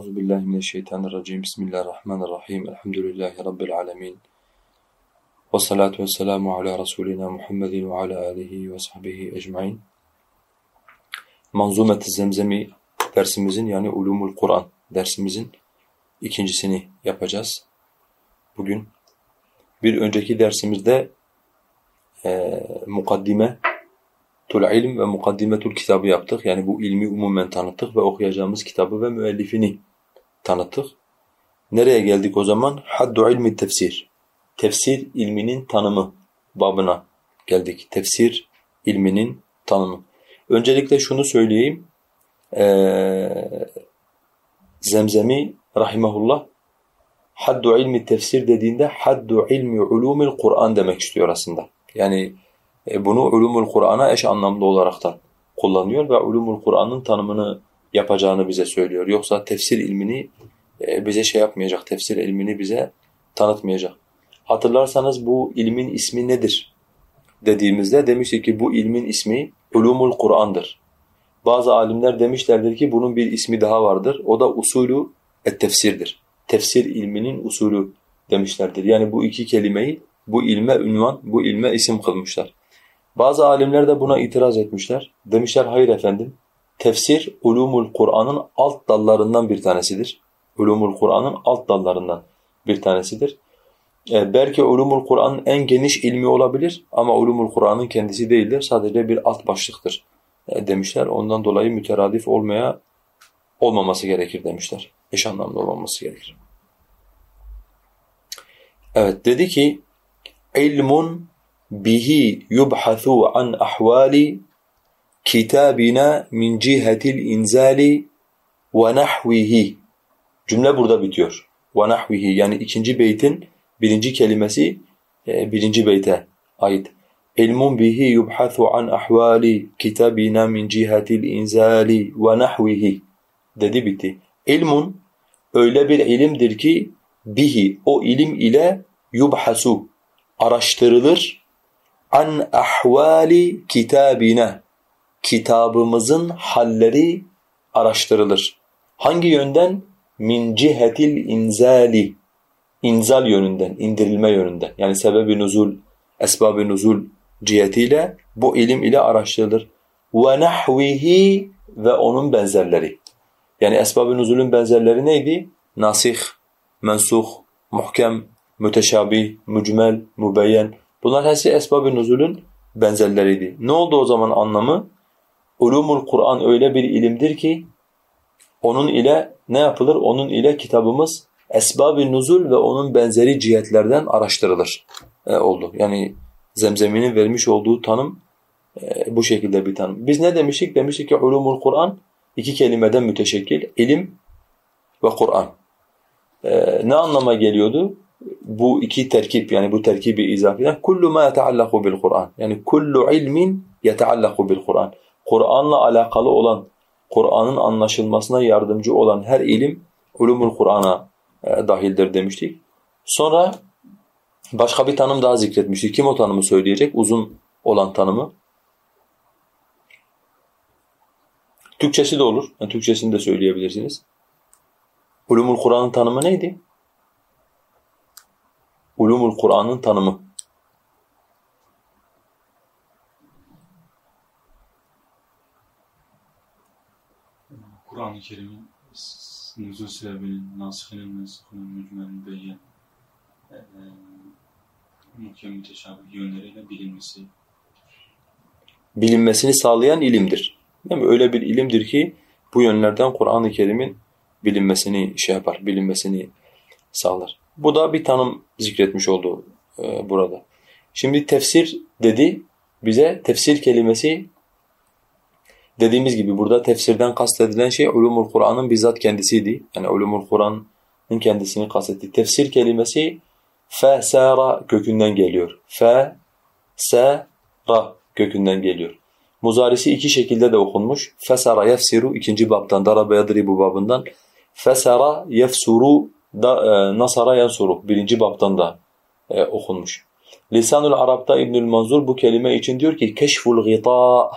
Euzu billahi mineşşeytanirracim. Bismillahirrahmanirrahim. Elhamdülillahi rabbil alamin. Ve salatu vesselamu ala rasulina Muhammedin ve ala alihi ve sahbihi ecmaîn. Manzumet-i Zemzemi dersimizin yani Ulumul Kur'an dersimizin ikincisini yapacağız. Bugün bir önceki dersimizde e, mukaddime tul ilm ve mukaddimetul kitabı yaptık. Yani bu ilmi umumen tanıttık ve okuyacağımız kitabı ve müellifini tanıttık. Nereye geldik o zaman? Haddu ilmi tefsir. Tefsir ilminin tanımı babına geldik. Tefsir ilminin tanımı. Öncelikle şunu söyleyeyim. Ee, Zemzemi rahimahullah haddu ilmi tefsir dediğinde haddu ilmi ulumil Kur'an demek istiyor aslında. Yani e, bunu ulumul Kur'an'a eş anlamlı olarak da kullanıyor ve ulumul Kur'an'ın tanımını yapacağını bize söylüyor. Yoksa tefsir ilmini e, bize şey yapmayacak, tefsir ilmini bize tanıtmayacak. Hatırlarsanız bu ilmin ismi nedir dediğimizde demiştik ki bu ilmin ismi ulumul Kur'an'dır. Bazı alimler demişlerdir ki bunun bir ismi daha vardır. O da usulü et-tefsirdir. Tefsir ilminin usulü demişlerdir. Yani bu iki kelimeyi bu ilme ünvan, bu ilme isim kılmışlar. Bazı alimler de buna itiraz etmişler. Demişler hayır efendim. Tefsir ulumul Kur'an'ın alt dallarından bir tanesidir. Ulumul Kur'an'ın alt dallarından bir tanesidir. E, belki ulumul Kur'an'ın en geniş ilmi olabilir ama ulumul Kur'an'ın kendisi değildir. Sadece bir alt başlıktır e, demişler. Ondan dolayı müteradif olmaya olmaması gerekir demişler. Eş anlamlı olmaması gerekir. Evet dedi ki ilmun bihi yubhasu an ahvali kitabina min cihetil inzali ve nahvihi. Cümle burada bitiyor. Ve nahvihi yani ikinci beytin birinci kelimesi e, birinci beyte ait. İlmun bihi yubhasu an ahvali kitabina min cihetil inzali ve nahvihi dedi bitti. İlmun öyle bir ilimdir ki bihi o ilim ile yubhasu araştırılır an ahvali kitabina kitabımızın halleri araştırılır. Hangi yönden? Min cihetil inzali inzal yönünden, indirilme yönünden. Yani sebebi nuzul, esbab-ı nuzul cihetiyle bu ilim ile araştırılır. Ve nahvihi ve onun benzerleri. Yani esbab-ı nuzulün benzerleri neydi? Nasih, mensuh, muhkem, müteşabih, mücmel, mübeyyen. Bunlar hepsi esbab-ı nuzulün benzerleriydi. Ne oldu o zaman anlamı? Ulumul Kur'an öyle bir ilimdir ki onun ile ne yapılır? Onun ile kitabımız esbab-ı nuzul ve onun benzeri cihetlerden araştırılır e, oldu. Yani Zemzemi'nin vermiş olduğu tanım e, bu şekilde bir tanım. Biz ne demiştik? Demiştik ki ulumul Kur'an iki kelimeden müteşekkil. ilim ve Kur'an. E, ne anlama geliyordu? bu iki terkip yani bu terkibi izafiden kullu ma yetaallaku bil Kur'an. Yani kullu ilmin yetaallaku bil Kur'an. Kur'anla alakalı olan, Kur'an'ın anlaşılmasına yardımcı olan her ilim ulumul Kur'an'a e, dahildir demiştik. Sonra başka bir tanım daha zikretmiştik. Kim o tanımı söyleyecek? Uzun olan tanımı. Türkçesi de olur. Yani Türkçesini de söyleyebilirsiniz. Ulumul Kur'an'ın tanımı neydi? Ulumul Kur'an'ın tanımı. Kur'an-ı Kerim'in nüzul sebebinin, nasihinin, mensukinin, mücmelin, beyyen, e, e, muhkem müteşabih yönleriyle bilinmesi. Bilinmesini sağlayan ilimdir. Değil mi? Öyle bir ilimdir ki bu yönlerden Kur'an-ı Kerim'in bilinmesini şey yapar, bilinmesini sağlar. Bu da bir tanım zikretmiş oldu e, burada. Şimdi tefsir dedi bize tefsir kelimesi dediğimiz gibi burada tefsirden kastedilen şey ulumul Kur'an'ın bizzat kendisiydi. Yani ulumul Kur'an'ın kendisini kastetti. Tefsir kelimesi fesara kökünden geliyor. Fe se ra kökünden geliyor. Muzarisi iki şekilde de okunmuş. Fesara yefsiru ikinci babdan darabe yadribu babından. Fesara yefsuru da e, Nasara yansuru birinci baptan da e, okunmuş. Lisanul Arap'ta İbnül Manzur bu kelime için diyor ki keşful gıta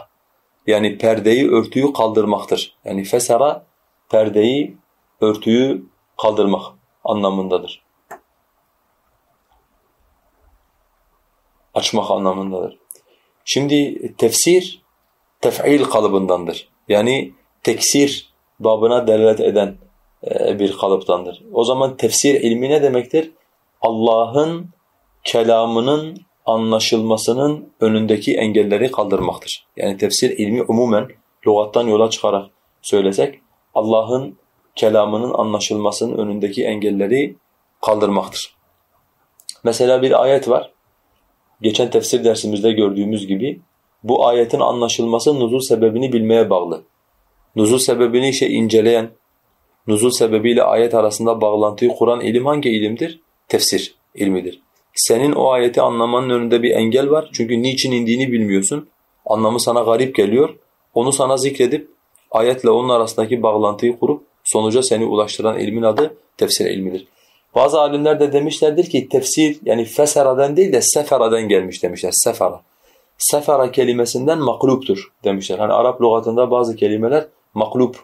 yani perdeyi örtüyü kaldırmaktır. Yani fesara perdeyi örtüyü kaldırmak anlamındadır. Açmak anlamındadır. Şimdi tefsir tef'il kalıbındandır. Yani teksir babına delalet eden e, bir kalıptandır. O zaman tefsir ilmi ne demektir? Allah'ın kelamının anlaşılmasının önündeki engelleri kaldırmaktır. Yani tefsir ilmi umumen lügattan yola çıkarak söylesek Allah'ın kelamının anlaşılmasının önündeki engelleri kaldırmaktır. Mesela bir ayet var. Geçen tefsir dersimizde gördüğümüz gibi bu ayetin anlaşılması nuzul sebebini bilmeye bağlı. Nuzul sebebini işte inceleyen, nuzul sebebiyle ayet arasında bağlantıyı kuran ilim hangi ilimdir? Tefsir ilmidir. Senin o ayeti anlamanın önünde bir engel var. Çünkü niçin indiğini bilmiyorsun. Anlamı sana garip geliyor. Onu sana zikredip ayetle onun arasındaki bağlantıyı kurup sonuca seni ulaştıran ilmin adı tefsir ilmidir. Bazı alimler de demişlerdir ki tefsir yani feseraden değil de seferaden gelmiş demişler. Sefera. Sefera kelimesinden makluptur demişler. Hani Arap lügatında bazı kelimeler maklup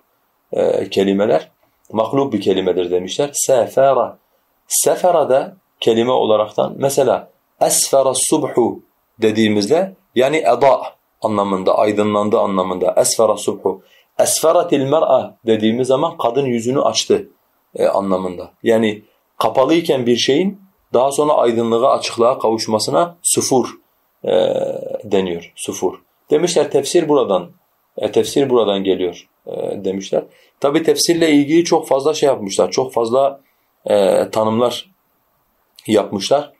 e, kelimeler. Maklup bir kelimedir demişler. Sefera. Sefera da kelime olaraktan mesela esfera subhu dediğimizde yani eda anlamında, aydınlandı anlamında. Esfera subhu. Esferatil mer'a dediğimiz zaman kadın yüzünü açtı e, anlamında. Yani kapalıyken bir şeyin daha sonra aydınlığa, açıklığa kavuşmasına sufur e, deniyor. Sufur. Demişler tefsir buradan, e, tefsir buradan geliyor e, demişler. Tabi tefsirle ilgili çok fazla şey yapmışlar, çok fazla e, tanımlar yapmışlar.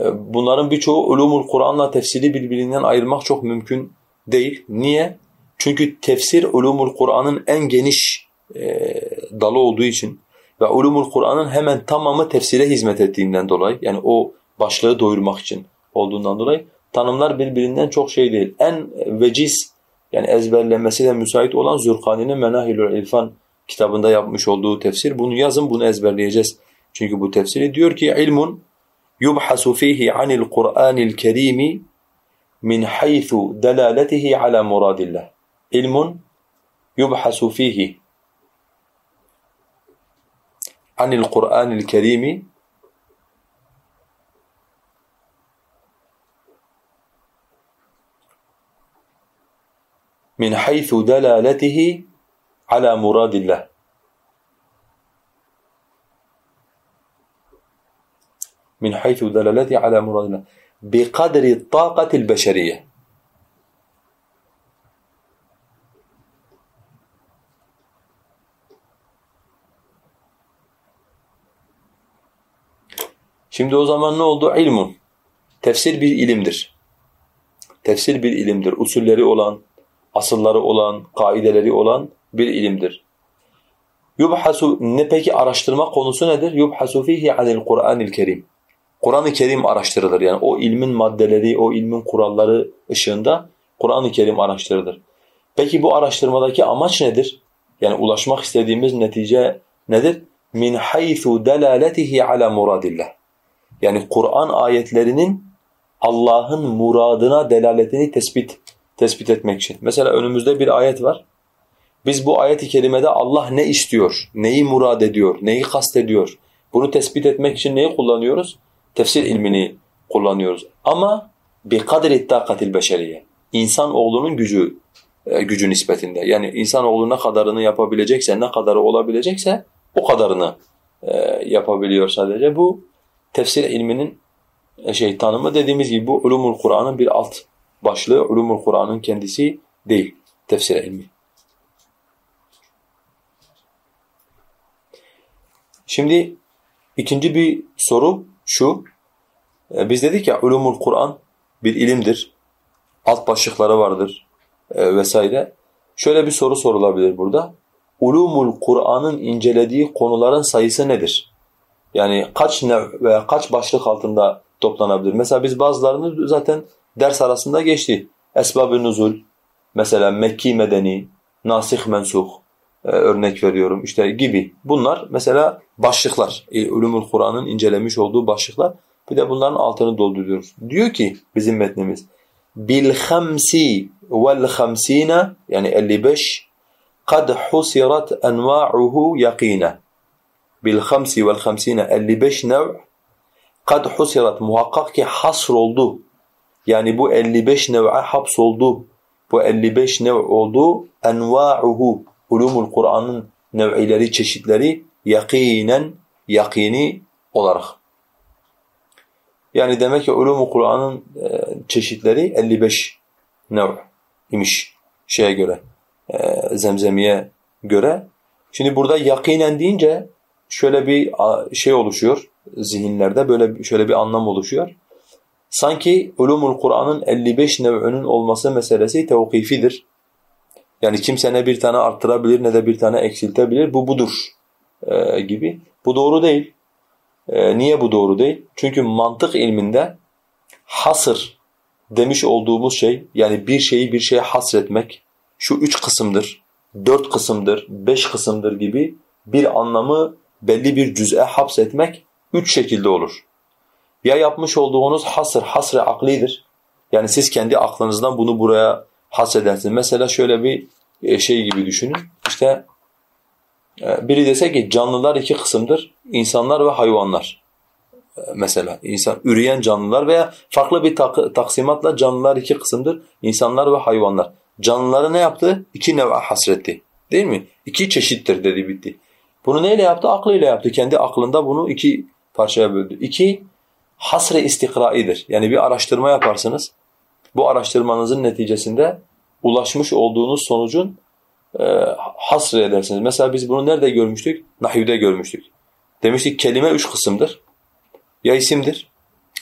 E, bunların birçoğu ulumul Kur'an'la tefsiri birbirinden ayırmak çok mümkün değil. Niye? Çünkü tefsir ulumul Kur'an'ın en geniş e, dalı olduğu için ve ulumul Kur'an'ın hemen tamamı tefsire hizmet ettiğinden dolayı yani o başlığı doyurmak için olduğundan dolayı tanımlar birbirinden çok şey değil. En veciz yani ezberlenmesi de müsait olan Zürkani'nin Menahilul İlfan kitabında yapmış olduğu tefsir. Bunu yazın bunu ezberleyeceğiz. Çünkü bu tefsiri diyor ki ilmun yubhasu fihi anil Kur'anil Kerimi min haythu delaletihi ala muradillah. İlmun yubhasu fihi anil Kur'anil Kerimi min haythu delaletihi ala min haythu dalalati ala muradina bi kadri taqati'l beşeriyye. Şimdi o zaman ne oldu? İlmun. Tefsir bir ilimdir. Tefsir bir ilimdir. Usulleri olan, asılları olan, kaideleri olan bir ilimdir. Yubhasu ne peki araştırma konusu nedir? Yubhasu fihi anil Kur'anil Kerim. Kur'an-ı Kerim araştırılır. Yani o ilmin maddeleri, o ilmin kuralları ışığında Kur'an-ı Kerim araştırılır. Peki bu araştırmadaki amaç nedir? Yani ulaşmak istediğimiz netice nedir? Min haythu delaletihi ala muradillah. Yani Kur'an ayetlerinin Allah'ın muradına delaletini tespit tespit etmek için. Mesela önümüzde bir ayet var. Biz bu ayet-i kerimede Allah ne istiyor, neyi murad ediyor, neyi kastediyor? Bunu tespit etmek için neyi kullanıyoruz? Tefsir ilmini kullanıyoruz. Ama bir kadri takatil beşeriye. İnsan oğlunun gücü e, gücü nispetinde. Yani insan oğlu ne kadarını yapabilecekse, ne kadarı olabilecekse o kadarını e, yapabiliyor sadece. Bu tefsir ilminin e, şey tanımı dediğimiz gibi bu ulumul Kur'an'ın bir alt başlığı. Ulumul Kur'an'ın kendisi değil. Tefsir ilmi. Şimdi ikinci bir soru şu, e, biz dedik ya ulumul Kur'an bir ilimdir, alt başlıkları vardır e, vesaire. Şöyle bir soru sorulabilir burada. Ulumul Kur'an'ın incelediği konuların sayısı nedir? Yani kaç ne veya kaç başlık altında toplanabilir? Mesela biz bazılarını zaten ders arasında geçti. Esbab-ı nuzul, mesela Mekki medeni, nasih mensuh örnek veriyorum işte gibi. Bunlar mesela başlıklar. Ulumul Kur'an'ın incelemiş olduğu başlıklar. Bir de bunların altını dolduruyoruz. Diyor ki bizim metnimiz bil hamsi vel hamsina yani 55 kad husirat enva'uhu yakina. bil hamsi vel hamsine 55 nev kad husirat muhakkak ki hasr oldu. Yani bu 55 nev'e haps oldu. Bu 55 nev oldu. Enva'uhu ulumul Kur'an'ın nev'ileri, çeşitleri yakinen, yakini olarak. Yani demek ki ulumul Kur'an'ın e, çeşitleri 55 nev imiş şeye göre, e, zemzemiye göre. Şimdi burada yakinen deyince şöyle bir şey oluşuyor zihinlerde, böyle şöyle bir anlam oluşuyor. Sanki ulumul Kur'an'ın 55 nev'ünün olması meselesi tevkifidir. Yani kimse ne bir tane arttırabilir ne de bir tane eksiltebilir. Bu budur e, gibi. Bu doğru değil. E, niye bu doğru değil? Çünkü mantık ilminde hasır demiş olduğumuz şey yani bir şeyi bir şeye hasretmek şu üç kısımdır, dört kısımdır, beş kısımdır gibi bir anlamı belli bir cüz'e hapsetmek üç şekilde olur. Ya yapmış olduğunuz hasır, hasr-ı aklidir. Yani siz kendi aklınızdan bunu buraya hasredersiniz. Mesela şöyle bir e, şey gibi düşünün. İşte e, biri dese ki canlılar iki kısımdır. insanlar ve hayvanlar. E, mesela insan üreyen canlılar veya farklı bir tak taksimatla canlılar iki kısımdır. insanlar ve hayvanlar. Canlıları ne yaptı? İki nev'e hasretti. Değil mi? İki çeşittir dedi bitti. Bunu neyle yaptı? Aklıyla yaptı. Kendi aklında bunu iki parçaya böldü. İki, hasre istikraidir. Yani bir araştırma yaparsınız. Bu araştırmanızın neticesinde ulaşmış olduğunuz sonucun e, hasre edersiniz. Mesela biz bunu nerede görmüştük? Nahivde görmüştük. Demiştik kelime üç kısımdır. Ya isimdir,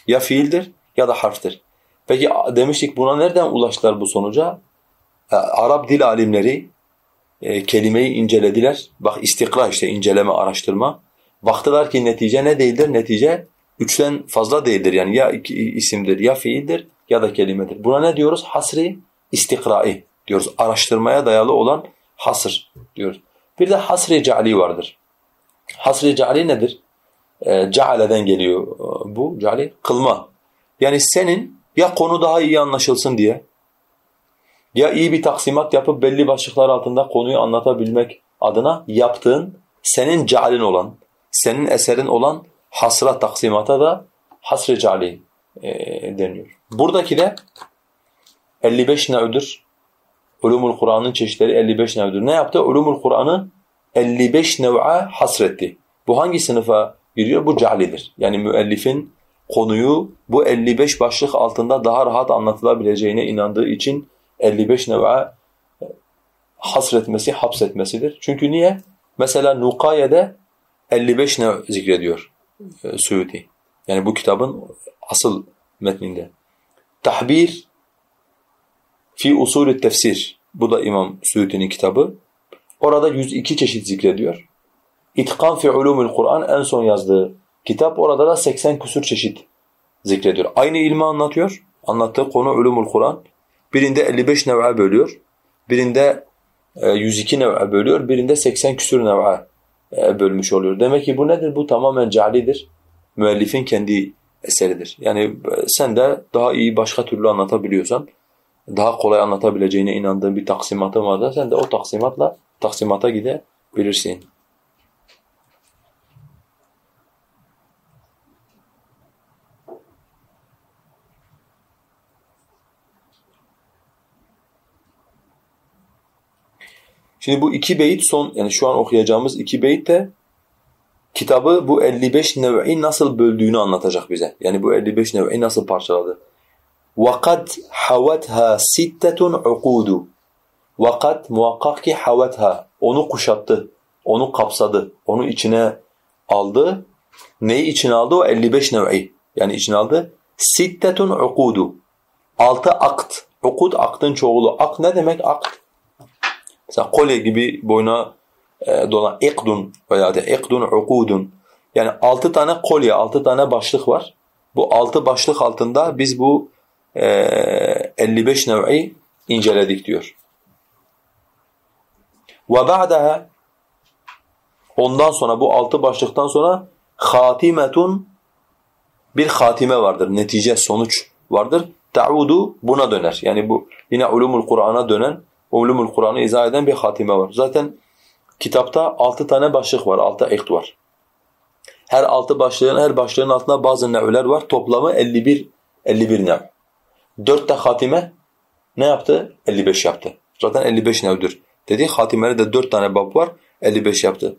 ya fiildir ya da harftir. Peki demiştik buna nereden ulaştılar bu sonuca? E, Arap dil alimleri e, kelimeyi incelediler. Bak istikra işte inceleme, araştırma. Baktılar ki netice ne değildir? Netice üçten fazla değildir. Yani ya isimdir, ya fiildir ya da kelimedir. Buna ne diyoruz? Hasri istikrai diyoruz. Araştırmaya dayalı olan hasır diyoruz. Bir de hasri ceali vardır. Hasri ceali nedir? E, cealeden geliyor bu. Ceali kılma. Yani senin ya konu daha iyi anlaşılsın diye ya iyi bir taksimat yapıp belli başlıklar altında konuyu anlatabilmek adına yaptığın senin cealin olan, senin eserin olan hasra taksimata da hasr-ı ceali e, deniyor. Buradaki de 55 nev'dür. Ulumul Kur'an'ın çeşitleri 55 nev'dür. Ne yaptı? Ulumul Kur'an'ı 55 nev'a hasretti. Bu hangi sınıfa giriyor? Bu cealidir. Yani müellifin konuyu bu 55 başlık altında daha rahat anlatılabileceğine inandığı için 55 nev'a hasretmesi, hapsetmesidir. Çünkü niye? Mesela Nukaye'de 55 nev zikrediyor e, Suyuti. Yani bu kitabın asıl metninde. Tahbir fi usulü tefsir. Bu da İmam Suyuti'nin kitabı. Orada 102 çeşit zikrediyor. İtkan fi ulumul Kur'an en son yazdığı kitap. Orada da 80 küsur çeşit zikrediyor. Aynı ilmi anlatıyor. Anlattığı konu ulumul Kur'an. Birinde 55 nev'e bölüyor. Birinde 102 e, nev'e bölüyor. Birinde 80 küsur nev'e e, bölmüş oluyor. Demek ki bu nedir? Bu tamamen calidir. Müellifin kendi eseridir. Yani sen de daha iyi başka türlü anlatabiliyorsan, daha kolay anlatabileceğine inandığın bir taksimatın varsa sen de o taksimatla taksimata gidebilirsin. Şimdi bu iki beyit son yani şu an okuyacağımız iki beyit de kitabı bu 55 nev'i nasıl böldüğünü anlatacak bize. Yani bu 55 nev'i nasıl parçaladı. وَقَدْ حَوَتْهَا سِتَّةٌ عُقُودُ وَقَدْ muhakkak ki havetha onu kuşattı, onu kapsadı, onu içine aldı. Neyi içine aldı? O 55 nev'i. Yani içine aldı. Sittetun ukudu. Altı akt. Ukud aktın çoğulu. Akt ne demek akt? Mesela kolye gibi boyuna e, dolan ikdun veya da ikdun ukudun. Yani altı tane kolye, altı tane başlık var. Bu altı başlık altında biz bu e, 55 nev'i inceledik diyor. Ve ba'daha ondan sonra bu altı başlıktan sonra hatimetun bir hatime vardır. Netice, sonuç vardır. Ta'udu buna döner. Yani bu yine ulumul Kur'an'a dönen Ulumul Kur'an'ı izah eden bir hatime var. Zaten kitapta altı tane başlık var, altı ilk var. Her altı başlığın her başlığın altında bazı nev'ler var. Toplamı 51 51 nev. 4 de hatime ne yaptı? 55 yaptı. Zaten 55 nev'dür. Dedi hatimede de 4 tane bab var. 55 yaptı.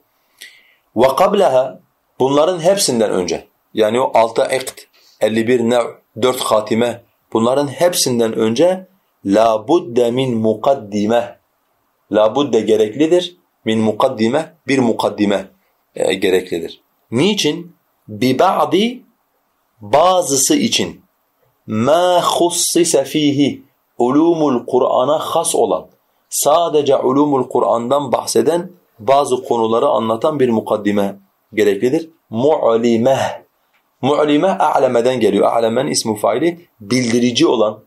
Kableha bunların hepsinden önce yani o 6 iqd, 51 nev, 4 hatime bunların hepsinden önce la budde min mukaddime la budde gereklidir min mukaddime bir mukaddime e, gereklidir. Niçin? Bi ba'di bazısı için ma khussisa fihi ulumul Kur'an'a has olan sadece ulumul Kur'an'dan bahseden bazı konuları anlatan bir mukaddime gereklidir. Mu'limeh. Mu'limeh a'lemeden geliyor. A'lemenin ismi faili bildirici olan,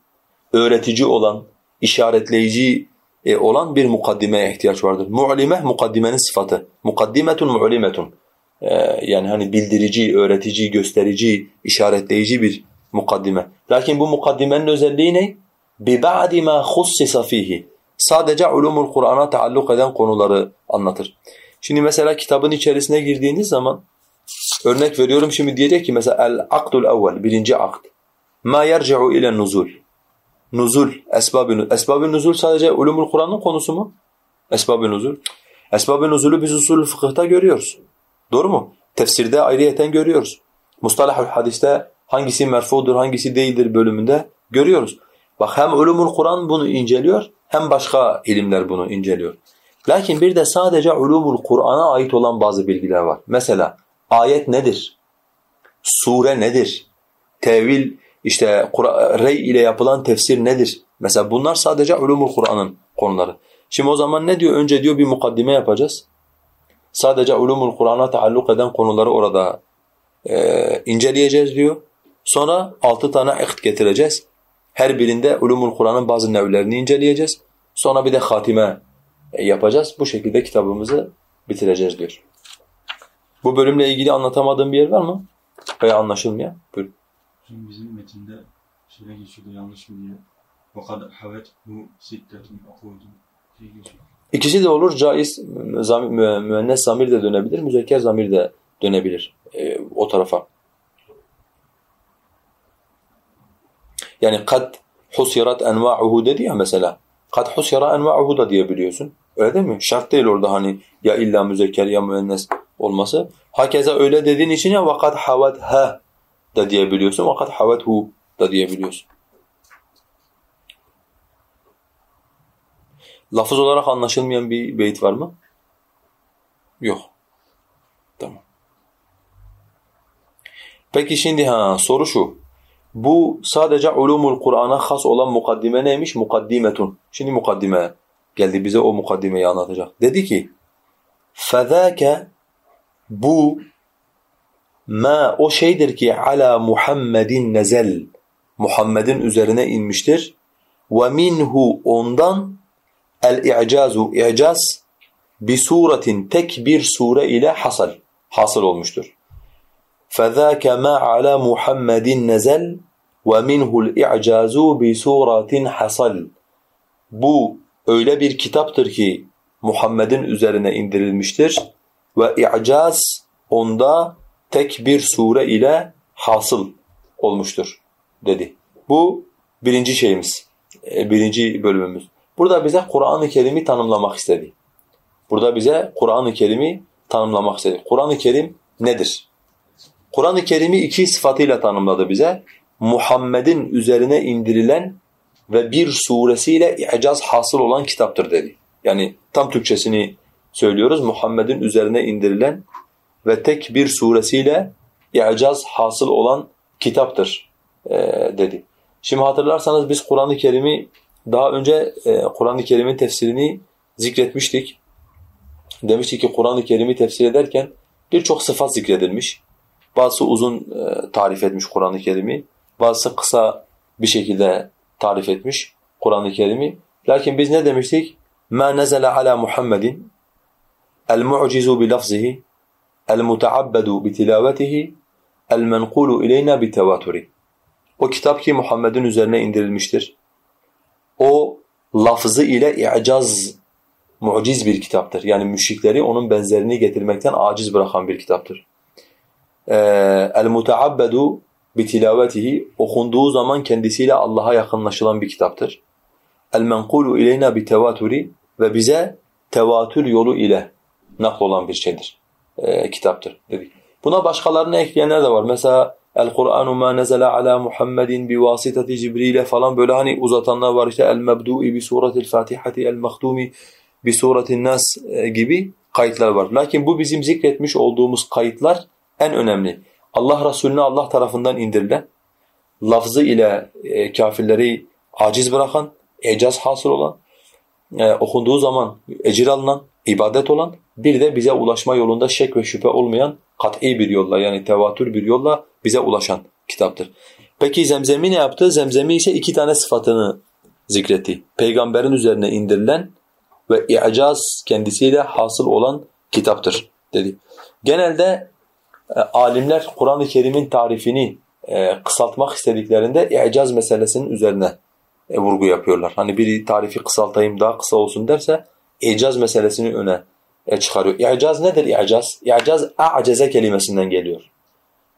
öğretici olan, işaretleyici e, olan bir mukaddimeye ihtiyaç vardır. Mu'limeh mukaddimenin sıfatı. Mukaddimetun mu'limetun. E, yani hani bildirici, öğretici, gösterici, işaretleyici bir mukaddime. Lakin bu mukaddimenin özelliği ne? بِبَعْدِ مَا خُصِّصَ ف۪يهِ Sadece ulumul Kur'an'a taalluk eden konuları anlatır. Şimdi mesela kitabın içerisine girdiğiniz zaman örnek veriyorum şimdi diyecek ki mesela el-akdul evvel birinci akt. Ma yerci'u ile nuzul. Nuzul, esbab-ı esbab nuzul sadece ulumul Kur'an'ın konusu mu? Esbab-ı nuzul. Esbab-ı nuzulu biz usul fıkıhta görüyoruz. Doğru mu? Tefsirde ayrıyeten görüyoruz. Mustalahul hadiste hangisi merfudur, hangisi değildir bölümünde görüyoruz. Bak hem ulumul Kur'an bunu inceliyor hem başka ilimler bunu inceliyor. Lakin bir de sadece ulumul Kur'an'a ait olan bazı bilgiler var. Mesela ayet nedir? Sure nedir? Tevil işte rey ile yapılan tefsir nedir? Mesela bunlar sadece ulumul Kur'an'ın konuları. Şimdi o zaman ne diyor? Önce diyor bir mukaddime yapacağız. Sadece ulumul Kur'an'a taalluk eden konuları orada e, inceleyeceğiz diyor. Sonra altı tane ikht getireceğiz. Her birinde ulumul Kur'an'ın bazı nevlerini inceleyeceğiz. Sonra bir de hatime yapacağız. Bu şekilde kitabımızı bitireceğiz diyor. Bu bölümle ilgili anlatamadığım bir yer var mı? Veya anlaşılmıyor? Buyurun. Şimdi bizim metinde şöyle geçiyordu yanlış mı diye. وَقَدْ حَوَتْ bu siddetun okudum diye geçiyor. İkisi de olur. Caiz zamir, müennes zamir de dönebilir, müzekker zamir de dönebilir e, o tarafa. Yani kad husirat enva'uhu dedi ya mesela. Kad husira enva'uhu da diyebiliyorsun. Öyle değil mi? Şart değil orada hani ya illa müzekker ya müennes olması. Hakeza öyle dediğin için ya vakat havat ha da diyebiliyorsun. Vakat havethu da diyebiliyorsun. Lafız olarak anlaşılmayan bir beyit var mı? Yok. Tamam. Peki şimdi ha soru şu. Bu sadece ulumul Kur'an'a has olan mukaddime neymiş? Mukaddimetun. Şimdi mukaddime geldi bize o mukaddimeyi anlatacak. Dedi ki: "Fezake bu ma o şeydir ki ala Muhammedin nezel Muhammed'in üzerine inmiştir. Ve minhu ondan el i'cazu i'caz bi suretin tek bir sure ile hasal hasıl olmuştur. Fezâke ma ala Muhammedin nezel ve minhu'l i'cazu bi suretin hasal. Bu öyle bir kitaptır ki Muhammed'in üzerine indirilmiştir ve i'caz onda tek bir sure ile hasıl olmuştur dedi. Bu birinci şeyimiz, e, birinci bölümümüz. Burada bize Kur'an-ı Kerim'i tanımlamak istedi. Burada bize Kur'an-ı Kerim'i tanımlamak istedi. Kur'an-ı Kerim nedir? Kur'an-ı Kerim'i iki sıfatıyla tanımladı bize. Muhammed'in üzerine indirilen ve bir suresiyle i'caz hasıl olan kitaptır dedi. Yani tam Türkçesini söylüyoruz. Muhammed'in üzerine indirilen ve tek bir suresiyle i'caz hasıl olan kitaptır e, dedi. Şimdi hatırlarsanız biz Kur'an-ı Kerim'i daha önce e, Kur'an-ı Kerim'in tefsirini zikretmiştik. Demiştik ki Kur'an-ı Kerim'i tefsir ederken birçok sıfat zikredilmiş. Bazısı uzun e, tarif etmiş Kur'an-ı Kerim'i, bazısı kısa bir şekilde tarif etmiş Kur'an-ı Kerim'i. Lakin biz ne demiştik? مَا نَزَلَ عَلَى مُحَمَّدٍ الْمُعْجِزُ بِلَفْزِهِ el-mutaabbedu bitilavetihi el-menqulu ileyna bitawaturi. O kitap ki Muhammed'in üzerine indirilmiştir. O lafzı ile i'caz, muciz bir kitaptır. Yani müşrikleri onun benzerini getirmekten aciz bırakan bir kitaptır. Ee, el-mutaabbedu bitilavetihi okunduğu zaman kendisiyle Allah'a yakınlaşılan bir kitaptır. El-menkulu ileyna bitevaturi ve bize tevatür yolu ile naklolan bir şeydir. E, kitaptır dedik. Buna başkalarını ekleyenler de var. Mesela El Kur'anu ma nezele ala Muhammedin bi vasitati Cibril'e falan böyle hani uzatanlar var işte el mebdu'i bi suratil Fatihati el mahdumi bi suratin nas e, gibi kayıtlar var. Lakin bu bizim zikretmiş olduğumuz kayıtlar en önemli. Allah Resulüne Allah tarafından indirilen, lafzı ile e, kafirleri aciz bırakan, ecaz hasıl olan, okunduğu zaman ecir alınan, ibadet olan, bir de bize ulaşma yolunda şek ve şüphe olmayan kat'i bir yolla yani tevatür bir yolla bize ulaşan kitaptır. Peki Zemzem'i ne yaptı? Zemzem'i ise iki tane sıfatını zikretti. Peygamberin üzerine indirilen ve i'caz kendisiyle hasıl olan kitaptır dedi. Genelde e, alimler Kur'an-ı Kerim'in tarifini e, kısaltmak istediklerinde i'caz meselesinin üzerine e, vurgu yapıyorlar. Hani biri tarifi kısaltayım daha kısa olsun derse i'caz meselesini öne çıkarıyor. İ'caz nedir i'caz? İ'caz a'ceze kelimesinden geliyor.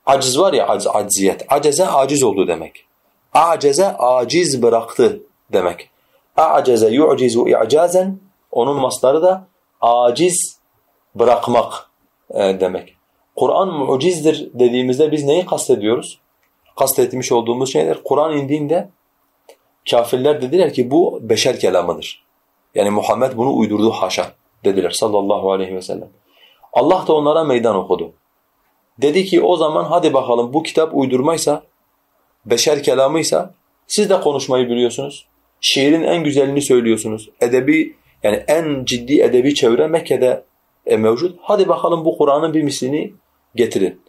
Aciz var ya aciz, acziyet. Aceze aciz oldu demek. A'ceze aciz bıraktı demek. A'ceze yu'cizu i'cazen onun masları da aciz bırakmak e, demek. Kur'an mucizdir dediğimizde biz neyi kastediyoruz? Kastetmiş olduğumuz şeyler Kur'an indiğinde kafirler dediler ki bu beşer kelamıdır. Yani Muhammed bunu uydurdu haşa dediler sallallahu aleyhi ve sellem. Allah da onlara meydan okudu. Dedi ki o zaman hadi bakalım bu kitap uydurmaysa, beşer kelamıysa siz de konuşmayı biliyorsunuz. Şiirin en güzelini söylüyorsunuz. Edebi yani en ciddi edebi çevre Mekke'de e, mevcut. Hadi bakalım bu Kur'an'ın bir mislini getirin.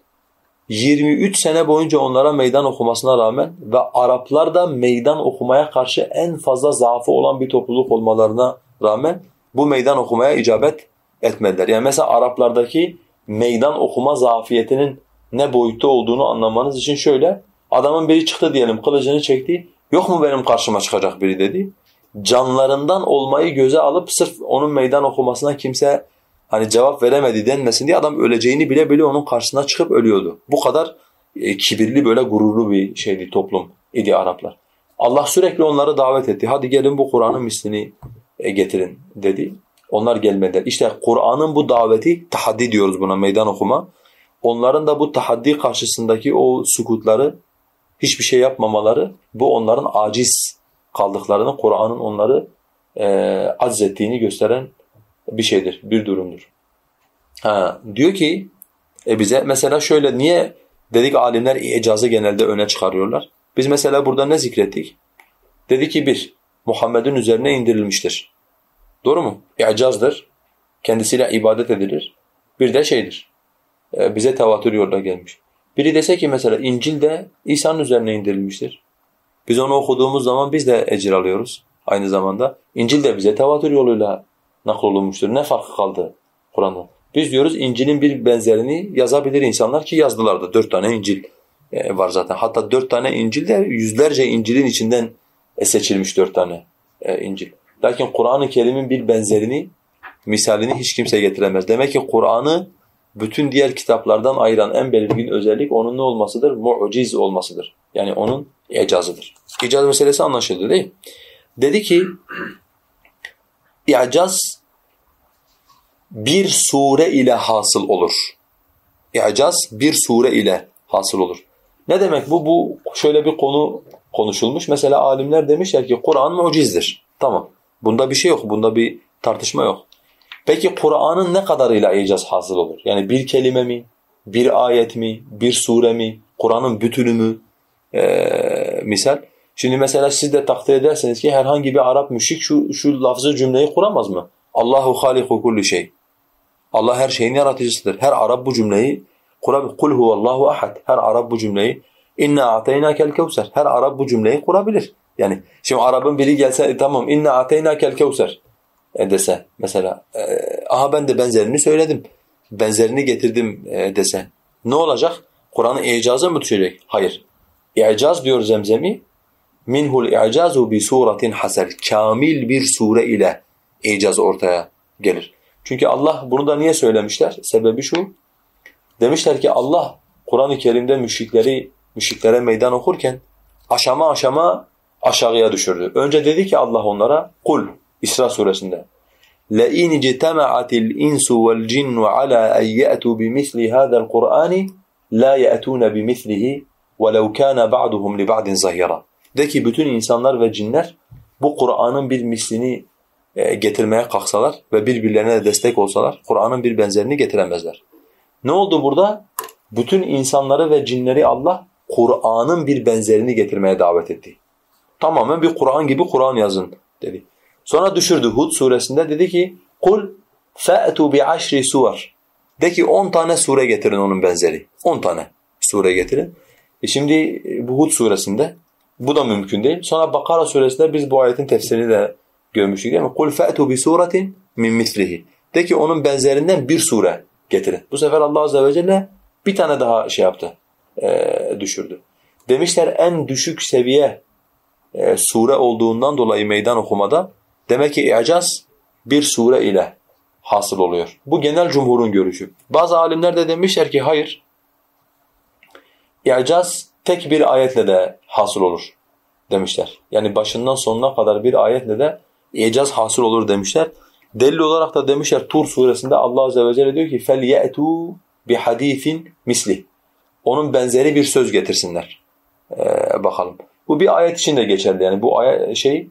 23 sene boyunca onlara meydan okumasına rağmen ve Araplar da meydan okumaya karşı en fazla zaafı olan bir topluluk olmalarına rağmen bu meydan okumaya icabet etmediler. Yani mesela Araplardaki meydan okuma zafiyetinin ne boyutta olduğunu anlamanız için şöyle adamın biri çıktı diyelim kılıcını çekti yok mu benim karşıma çıkacak biri dedi. Canlarından olmayı göze alıp sırf onun meydan okumasına kimse hani cevap veremedi denmesin diye adam öleceğini bile bile onun karşısına çıkıp ölüyordu. Bu kadar e, kibirli böyle gururlu bir şeydi toplum idi Araplar. Allah sürekli onları davet etti. Hadi gelin bu Kur'an'ın mislini getirin dedi. Onlar gelmediler. İşte Kur'an'ın bu daveti tahaddi diyoruz buna meydan okuma. Onların da bu tahaddi karşısındaki o sukutları hiçbir şey yapmamaları bu onların aciz kaldıklarını Kur'an'ın onları e, ettiğini gösteren bir şeydir, bir durumdur. Ha, diyor ki e bize mesela şöyle niye dedik alimler icazı genelde öne çıkarıyorlar. Biz mesela burada ne zikrettik? Dedi ki bir, Muhammed'in üzerine indirilmiştir. Doğru mu? İcazdır. Kendisiyle ibadet edilir. Bir de şeydir. E, bize tevatür yolda gelmiş. Biri dese ki mesela İncil de İsa'nın üzerine indirilmiştir. Biz onu okuduğumuz zaman biz de ecir alıyoruz aynı zamanda. İncil de bize tevatür yoluyla naklolunmuştur. Ne farkı kaldı Kur'an'da? Biz diyoruz İncil'in bir benzerini yazabilir insanlar ki yazdılar da. Dört tane İncil e, var zaten. Hatta dört tane İncil de yüzlerce İncil'in içinden seçilmiş dört tane e, İncil. Lakin Kur'an-ı Kerim'in bir benzerini, misalini hiç kimse getiremez. Demek ki Kur'an'ı bütün diğer kitaplardan ayıran en belirgin özellik onun ne olmasıdır? Muciz olmasıdır. Yani onun icazıdır. İcaz meselesi anlaşıldı değil mi? Dedi ki İcaz bir sure ile hasıl olur. İcaz bir sure ile hasıl olur. Ne demek bu? Bu şöyle bir konu konuşulmuş. Mesela alimler demişler ki Kur'an mucizdir. Tamam. Bunda bir şey yok. Bunda bir tartışma yok. Peki Kur'an'ın ne kadarıyla icaz hasıl olur? Yani bir kelime mi? Bir ayet mi? Bir sure mi? Kur'an'ın bütünü mü? Ee, misal. Şimdi mesela siz de takdir ederseniz ki herhangi bir Arap müşrik şu, şu lafzı cümleyi kuramaz mı? Allahu haliku kulli şey. Allah her şeyin yaratıcısıdır. Her Arap bu cümleyi kurabilir. Kul huvallahu ahad. Her Arap bu cümleyi inna ateynakel kevser. Her Arap bu cümleyi kurabilir. Yani şimdi Arap'ın biri gelse e, tamam inna ateynakel kevser e, dese mesela e, aha ben de benzerini söyledim. Benzerini getirdim dese. Ne olacak? Kur'an'ın icazı mı düşecek? Hayır. İcaz diyor Zemzemi minhul i'cazu bi suratin hasel kamil bir sure ile icaz ortaya gelir. Çünkü Allah bunu da niye söylemişler? Sebebi şu. Demişler ki Allah Kur'an-ı Kerim'de müşrikleri müşriklere meydan okurken aşama aşama aşağıya düşürdü. Önce dedi ki Allah onlara kul İsra suresinde لَاِنْ اجْتَمَعَتِ الْاِنْسُ وَالْجِنُّ عَلَى اَنْ يَأْتُوا بِمِثْلِ هَذَا الْقُرْآنِ لَا يَأْتُونَ بِمِثْلِهِ وَلَوْ كَانَ بَعْضُهُمْ لِبَعْدٍ زَهِيرًا De ki bütün insanlar ve cinler bu Kur'an'ın bir mislini e, getirmeye kalksalar ve birbirlerine de destek olsalar Kur'an'ın bir benzerini getiremezler. Ne oldu burada? Bütün insanları ve cinleri Allah Kur'an'ın bir benzerini getirmeye davet etti. Tamamen bir Kur'an gibi Kur'an yazın dedi. Sonra düşürdü Hud suresinde dedi ki kul fa'tu bi aşri suvar. De ki 10 tane sure getirin onun benzeri. 10 tane sure getirin. E şimdi bu Hud suresinde bu da mümkün değil. Sonra Bakara suresinde biz bu ayetin tefsirini de görmüştük değil mi? Kul fa'tu bi suratin min mislihi. De ki onun benzerinden bir sure getirin. Bu sefer Allah azze ve celle bir tane daha şey yaptı. E, düşürdü. Demişler en düşük seviye e, sure olduğundan dolayı meydan okumada demek ki i'caz bir sure ile hasıl oluyor. Bu genel cumhurun görüşü. Bazı alimler de demişler ki hayır. İ'caz tek bir ayetle de hasıl olur demişler. Yani başından sonuna kadar bir ayetle de icaz hasıl olur demişler. Delil olarak da demişler Tur suresinde Allah azze ve celle diyor ki فَلْيَأْتُوا بِحَد۪يثٍ misli. Onun benzeri bir söz getirsinler. Ee, bakalım. Bu bir ayet için de geçerli. Yani bu ayet şey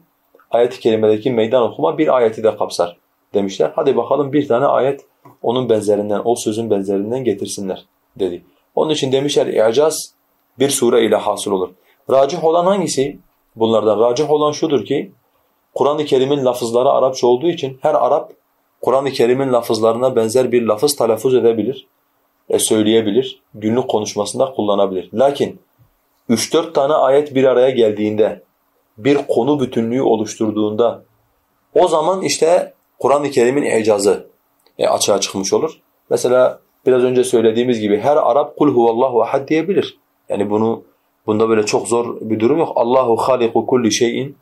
ayet-i kerimedeki meydan okuma bir ayeti de kapsar demişler. Hadi bakalım bir tane ayet onun benzerinden, o sözün benzerinden getirsinler dedi. Onun için demişler i'caz bir sure ile hasıl olur. Racih olan hangisi? Bunlardan racih olan şudur ki Kur'an-ı Kerim'in lafızları Arapça olduğu için her Arap Kur'an-ı Kerim'in lafızlarına benzer bir lafız telaffuz edebilir, e, söyleyebilir, günlük konuşmasında kullanabilir. Lakin 3-4 tane ayet bir araya geldiğinde, bir konu bütünlüğü oluşturduğunda o zaman işte Kur'an-ı Kerim'in icazı e, açığa çıkmış olur. Mesela biraz önce söylediğimiz gibi her Arap kul huvallahu ahad diyebilir. Yani bunu bunda böyle çok zor bir durum yok. Allahu haliku kulli şeyin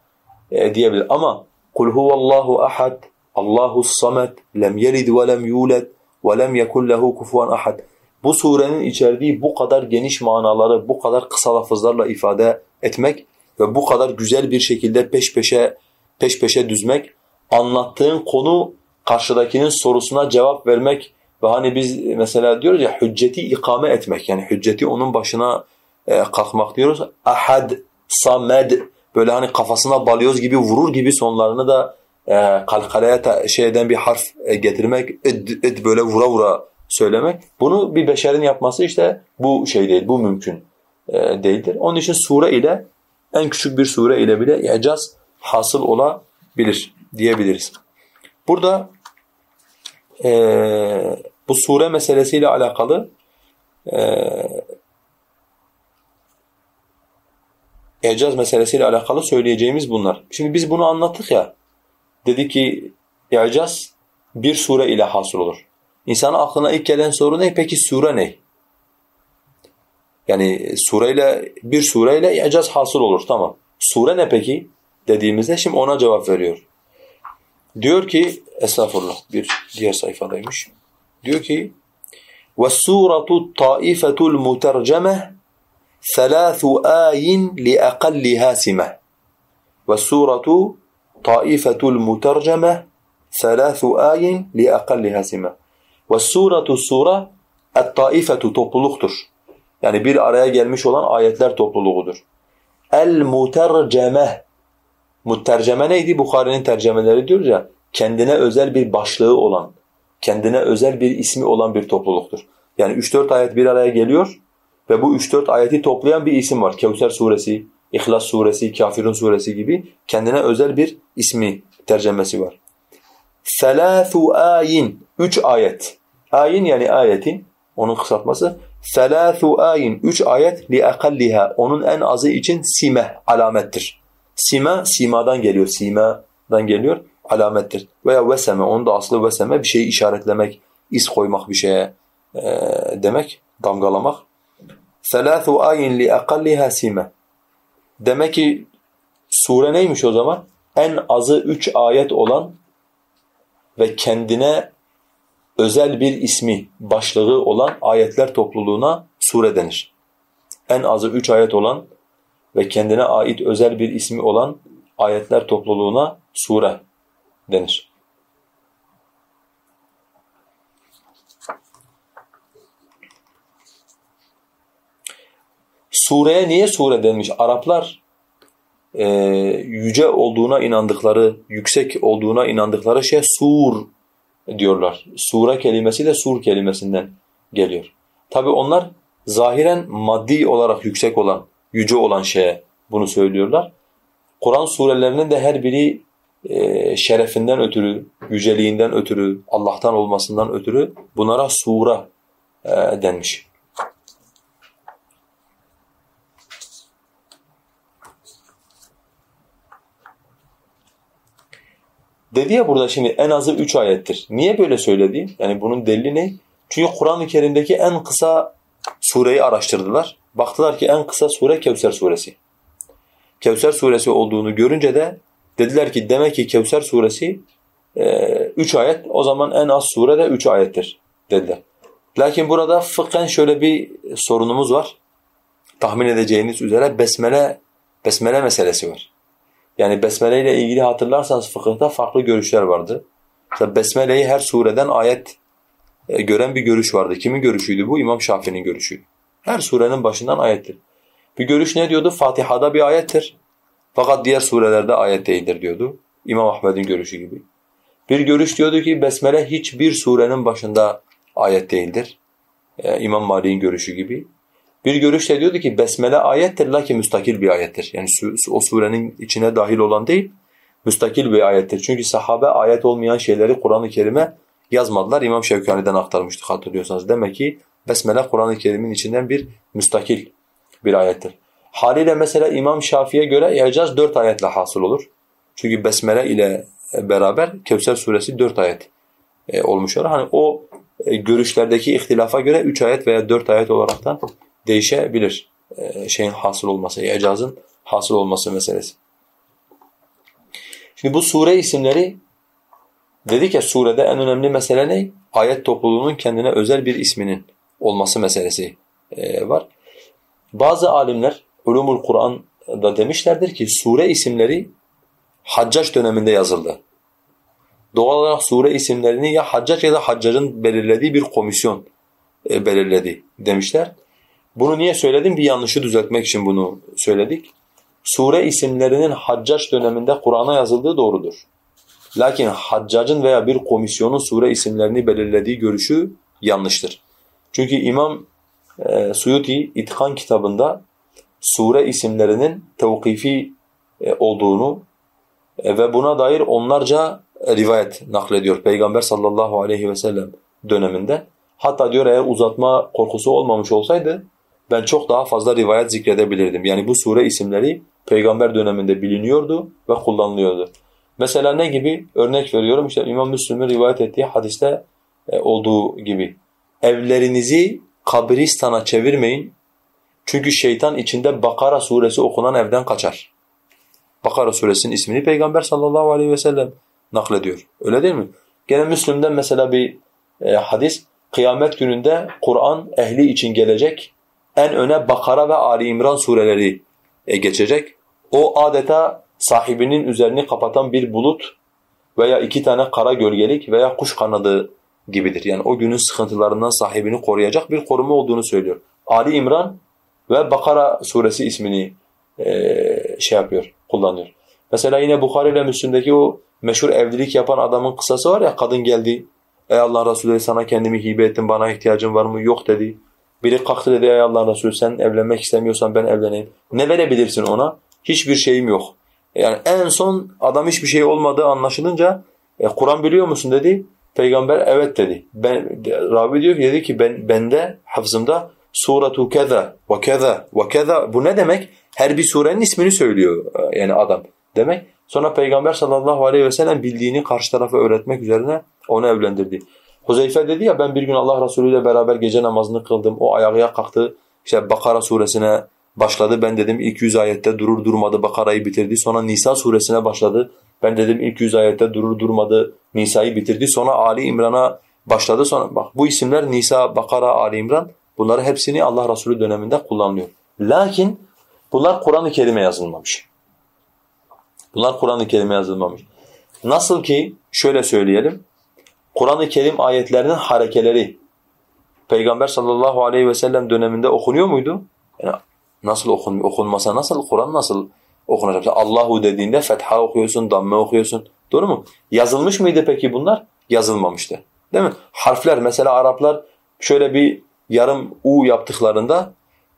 e, diyebilir. Ama kul huvallahu ahad, Allahu samet, lem yelid ve lem yulad ve lem yekun lehu kufuven ahad. Bu surenin içerdiği bu kadar geniş manaları bu kadar kısa lafızlarla ifade etmek ve bu kadar güzel bir şekilde peş peşe peş peşe düzmek, anlattığın konu karşıdakinin sorusuna cevap vermek ve hani biz mesela diyoruz ya hücceti ikame etmek yani hücceti onun başına e, kalkmak diyoruz. Ahad, samed böyle hani kafasına balyoz gibi vurur gibi sonlarını da e, kalkaleye şey eden bir harf e, getirmek, ed, ed böyle vura vura söylemek. Bunu bir beşerin yapması işte bu şey değil, bu mümkün e, değildir. Onun için sure ile en küçük bir sure ile bile icaz hasıl olabilir diyebiliriz. Burada e, bu sure meselesiyle alakalı e, icaz meselesiyle alakalı söyleyeceğimiz bunlar. Şimdi biz bunu anlattık ya, dedi ki icaz bir sure ile hasıl olur. İnsanın aklına ilk gelen soru ne? Peki sure ne? Yani sureyle bir sureyle icaz hasıl olur tamam. Sure ne peki? dediğimizde şimdi ona cevap veriyor. Diyor ki estağfurullah bir diğer sayfadaymış. Diyor ki وَالسُّورَةُ الطَّائِفَةُ الْمُتَرْجَمَةِ ثَلَاثُ آيٍ لِأَقَلِّهَا سِمَةً وَالسُّورَةُ طَائِفَةُ الْمُتَرْجَمَةِ ثَلَاثُ آيٍ لِأَقَلِّهَا سِمَةً ve suratu sura et-taifetu topluluktur. Yani bir araya gelmiş olan ayetler topluluğudur. El-mutercemeh. Mutterceme neydi? Bukhari'nin tercemeleri diyoruz ya. Kendine özel bir başlığı olan, kendine özel bir ismi olan bir topluluktur. Yani 3-4 ayet bir araya geliyor ve bu 3-4 ayeti toplayan bir isim var. Kevser suresi, İhlas suresi, Kafirun suresi gibi kendine özel bir ismi tercemesi var. Selâthü âyin. Üç ayet. Ayin yani ayetin, onun kısaltması. Selâthu ayin, üç ayet li akalliha, onun en azı için sime, alamettir. Sima, simadan geliyor, simadan geliyor, alamettir. Veya veseme, onun da aslı veseme bir şeyi işaretlemek, iz koymak bir şeye e, demek, damgalamak. Selâthu ayin li akalliha sime. Demek ki sure neymiş o zaman? En azı üç ayet olan ve kendine özel bir ismi, başlığı olan ayetler topluluğuna sure denir. En azı üç ayet olan ve kendine ait özel bir ismi olan ayetler topluluğuna sure denir. Sureye niye sure denmiş? Araplar e, yüce olduğuna inandıkları, yüksek olduğuna inandıkları şey sur diyorlar. Sure kelimesi de sur kelimesinden geliyor. Tabi onlar zahiren maddi olarak yüksek olan, yüce olan şeye bunu söylüyorlar. Kur'an surelerinin de her biri e, şerefinden ötürü, yüceliğinden ötürü, Allah'tan olmasından ötürü bunlara sure denmiş. Dedi ya burada şimdi en azı üç ayettir. Niye böyle söyledi? Yani bunun delili ne? Çünkü Kur'an-ı Kerim'deki en kısa sureyi araştırdılar. Baktılar ki en kısa sure Kevser suresi. Kevser suresi olduğunu görünce de dediler ki demek ki Kevser suresi e, üç ayet o zaman en az sure de üç ayettir dediler. Lakin burada fıkhen şöyle bir sorunumuz var. Tahmin edeceğiniz üzere besmele besmele meselesi var. Yani besmele ile ilgili hatırlarsanız fıkıhta farklı görüşler vardı. Mesela besmeleyi her sureden ayet e, gören bir görüş vardı. Kimin görüşüydü bu? İmam Şafii'nin görüşüydü. Her surenin başından ayettir. Bir görüş ne diyordu? Fatiha'da bir ayettir. Fakat diğer surelerde ayet değildir diyordu. İmam Ahmed'in görüşü gibi. Bir görüş diyordu ki Besmele hiçbir surenin başında ayet değildir. Ee, İmam Malik'in görüşü gibi. Bir görüş de diyordu ki Besmele ayettir lakin müstakil bir ayettir. Yani o surenin içine dahil olan değil, müstakil bir ayettir. Çünkü sahabe ayet olmayan şeyleri Kur'an-ı Kerim'e yazmadılar. İmam Şevkani'den aktarmıştık hatırlıyorsanız. Demek ki Besmele Kur'an-ı Kerim'in içinden bir müstakil bir ayettir. Haliyle mesela İmam Şafii'ye göre icaz dört ayetle hasıl olur. Çünkü Besmele ile beraber Kevser suresi dört ayet e, olmuş olur. Hani o e, görüşlerdeki ihtilafa göre üç ayet veya dört ayet olaraktan değişebilir e, şeyin hasıl olması, icazın hasıl olması meselesi. Şimdi bu sure isimleri dedik ya surede en önemli mesele ne? Ayet topluluğunun kendine özel bir isminin olması meselesi e, var. Bazı alimler Ulumul Kur'an'da demişlerdir ki sure isimleri Haccac döneminde yazıldı. Doğal olarak sure isimlerini ya Haccac ya da Haccac'ın belirlediği bir komisyon e, belirledi demişler. Bunu niye söyledim? Bir yanlışı düzeltmek için bunu söyledik. Sure isimlerinin Haccac döneminde Kur'an'a yazıldığı doğrudur. Lakin Haccac'ın veya bir komisyonun sure isimlerini belirlediği görüşü yanlıştır. Çünkü İmam e, Suyuti İtkan kitabında sure isimlerinin tevkifi e, olduğunu e, ve buna dair onlarca rivayet naklediyor Peygamber sallallahu aleyhi ve sellem döneminde. Hatta diyor eğer uzatma korkusu olmamış olsaydı ben çok daha fazla rivayet zikredebilirdim. Yani bu sure isimleri peygamber döneminde biliniyordu ve kullanılıyordu. Mesela ne gibi? Örnek veriyorum işte İmam Müslim'in rivayet ettiği hadiste e, olduğu gibi. Evlerinizi kabristana çevirmeyin. Çünkü şeytan içinde Bakara suresi okunan evden kaçar. Bakara suresinin ismini Peygamber sallallahu aleyhi ve sellem naklediyor. Öyle değil mi? Gene Müslüm'den mesela bir e, hadis. Kıyamet gününde Kur'an ehli için gelecek. En öne Bakara ve Ali İmran sureleri e, geçecek. O adeta sahibinin üzerini kapatan bir bulut veya iki tane kara gölgelik veya kuş kanadı gibidir. Yani o günün sıkıntılarından sahibini koruyacak bir koruma olduğunu söylüyor. Ali İmran ve Bakara suresi ismini e, şey yapıyor, kullanıyor. Mesela yine Bukhari ile Müslim'deki o meşhur evlilik yapan adamın kısası var ya kadın geldi. Ey Allah Resulü sana kendimi hibe ettim bana ihtiyacın var mı? Yok dedi. Biri kalktı dedi ey Allah Resulü sen evlenmek istemiyorsan ben evleneyim. Ne verebilirsin ona? Hiçbir şeyim yok. Yani en son adam hiçbir şey olmadığı anlaşılınca e, Kur'an biliyor musun dedi. Peygamber evet dedi. Ben Rabi diyor ki dedi ki ben bende hafızımda suratu keza ve keza ve keza bu ne demek? Her bir surenin ismini söylüyor e, yani adam demek. Sonra Peygamber sallallahu aleyhi ve sellem bildiğini karşı tarafa öğretmek üzerine onu evlendirdi. Huzeyfe dedi ya ben bir gün Allah Resulü ile beraber gece namazını kıldım. O ayağa kalktı. İşte Bakara suresine başladı. Ben dedim ilk yüz ayette durur durmadı Bakara'yı bitirdi. Sonra Nisa suresine başladı. Ben dedim ilk yüz ayette durur durmadı Nisa'yı bitirdi. Sonra Ali İmran'a başladı. Sonra bak bu isimler Nisa, Bakara, Ali İmran Bunları hepsini Allah Resulü döneminde kullanılıyor. Lakin bunlar Kur'an-ı Kerim'e yazılmamış. Bunlar Kur'an-ı Kerim'e yazılmamış. Nasıl ki şöyle söyleyelim. Kur'an-ı Kerim ayetlerinin harekeleri Peygamber sallallahu aleyhi ve sellem döneminde okunuyor muydu? Yani nasıl okun, okunmasa nasıl Kur'an nasıl okunacak? Allahu dediğinde fetha okuyorsun, damme okuyorsun. Doğru mu? Yazılmış mıydı peki bunlar? Yazılmamıştı. Değil mi? Harfler mesela Araplar şöyle bir yarım u yaptıklarında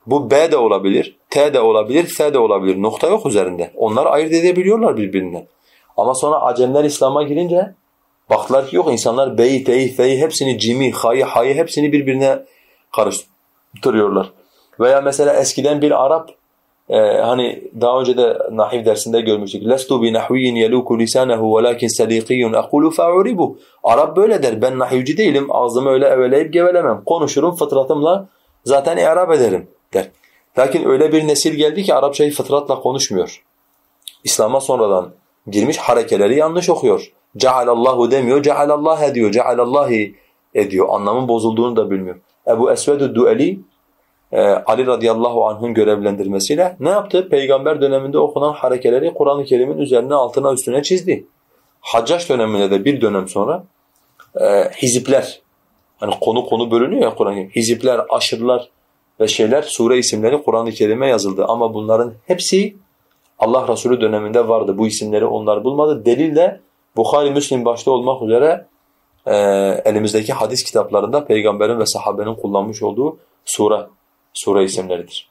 bu b de olabilir, t de olabilir, s de olabilir. Nokta yok üzerinde. Onlar ayırt edebiliyorlar birbirinden. Ama sonra Acemler İslam'a girince baktılar ki yok insanlar b'yi, t'yi, f'yi hepsini cimi, ha'yı, ha'yı hepsini birbirine karıştırıyorlar. Veya mesela eskiden bir Arap ee, hani daha önce de nahiv dersinde görmüştük. Lestu bi nahviyyin yeluku lisanehu velakin sadiqiyyun aqulu fa'uribu. Arap böyle der. Ben nahivci değilim. Ağzımı öyle eveleyip gevelemem. Konuşurum fıtratımla zaten i'rab ederim der. Lakin öyle bir nesil geldi ki Arapçayı fıtratla konuşmuyor. İslam'a sonradan girmiş harekeleri yanlış okuyor. Cealallahu demiyor, cealallah ediyor, cealallahi ediyor. Anlamın bozulduğunu da bilmiyor. Ebu Esved-ü Dueli e, Ali radıyallahu anh'ın görevlendirmesiyle ne yaptı? Peygamber döneminde okunan harekeleri Kur'an-ı Kerim'in üzerine altına üstüne çizdi. Haccaç döneminde de bir dönem sonra e, hizipler, hani konu konu bölünüyor ya Kur'an-ı Kerim. Hizipler, aşırılar ve şeyler, sure isimleri Kur'an-ı Kerim'e yazıldı. Ama bunların hepsi Allah Resulü döneminde vardı. Bu isimleri onlar bulmadı. Delil de Bukhari, Müslim başta olmak üzere e, elimizdeki hadis kitaplarında peygamberin ve sahabenin kullanmış olduğu sure sure isimleridir.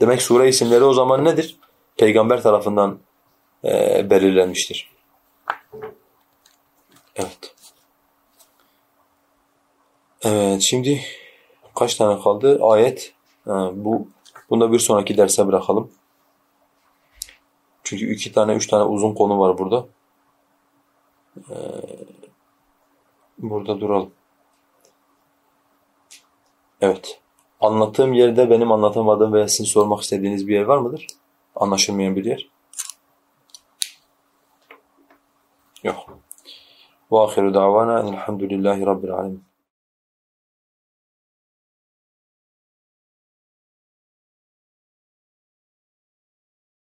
Demek sure isimleri o zaman nedir? Peygamber tarafından e, belirlenmiştir. Evet. Evet şimdi kaç tane kaldı? Ayet. Ha, bu bunu da bir sonraki derse bırakalım. Çünkü iki tane, üç tane uzun konu var burada. Ee, burada duralım. Evet. Anlattığım yerde benim anlatamadığım veya sizin sormak istediğiniz bir yer var mıdır? Anlaşılmayan bir yer. Yok. وآخر دعوانا أن الحمد لله رب العالمين